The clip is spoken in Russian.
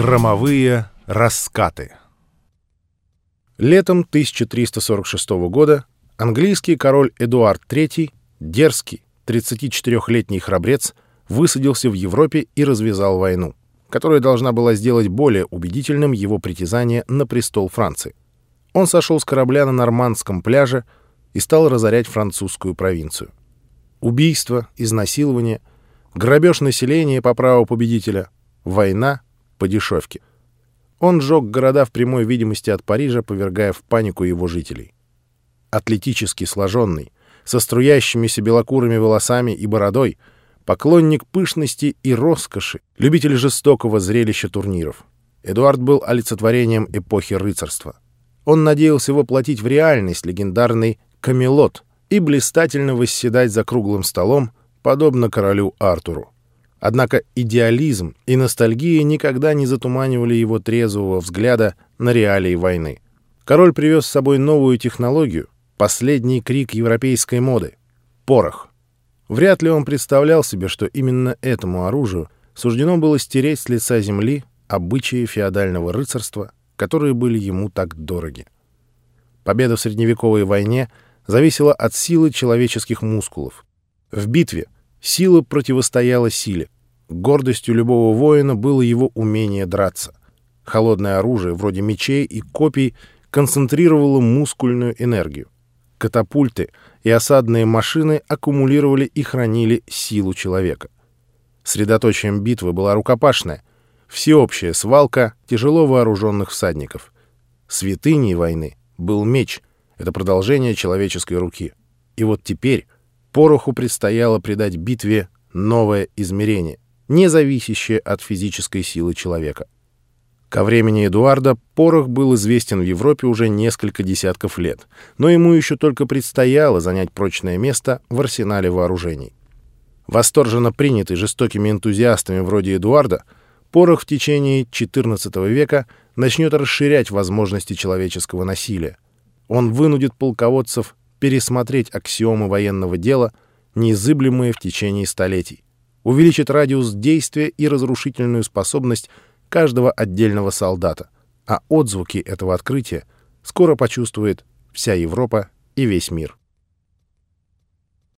Громовые раскаты Летом 1346 года английский король Эдуард III, дерзкий, 34-летний храбрец, высадился в Европе и развязал войну, которая должна была сделать более убедительным его притязание на престол Франции. Он сошел с корабля на нормандском пляже и стал разорять французскую провинцию. Убийство, изнасилование, грабеж населения по праву победителя, война по дешевке. Он сжег города в прямой видимости от Парижа, повергая в панику его жителей. Атлетически сложенный, со струящимися белокурыми волосами и бородой, поклонник пышности и роскоши, любитель жестокого зрелища турниров. Эдуард был олицетворением эпохи рыцарства. Он надеялся воплотить в реальность легендарный «Камелот» и блистательно восседать за круглым столом, подобно королю Артуру. Однако идеализм и ностальгия никогда не затуманивали его трезвого взгляда на реалии войны. Король привез с собой новую технологию, последний крик европейской моды — порох. Вряд ли он представлял себе, что именно этому оружию суждено было стереть с лица земли обычаи феодального рыцарства, которые были ему так дороги. Победа в средневековой войне зависела от силы человеческих мускулов. В битве — Сила противостояла силе. Гордостью любого воина было его умение драться. Холодное оружие, вроде мечей и копий, концентрировало мускульную энергию. Катапульты и осадные машины аккумулировали и хранили силу человека. Средоточием битвы была рукопашная, всеобщая свалка тяжело вооруженных всадников. Святыней войны был меч, это продолжение человеческой руки. И вот теперь Пороху предстояло придать битве новое измерение, не зависящее от физической силы человека. Ко времени Эдуарда порох был известен в Европе уже несколько десятков лет, но ему еще только предстояло занять прочное место в арсенале вооружений. Восторженно принятый жестокими энтузиастами вроде Эдуарда, порох в течение XIV века начнет расширять возможности человеческого насилия. Он вынудит полководцев пересмотреть аксиомы военного дела, неизыблемые в течение столетий, увеличит радиус действия и разрушительную способность каждого отдельного солдата, а отзвуки этого открытия скоро почувствует вся Европа и весь мир.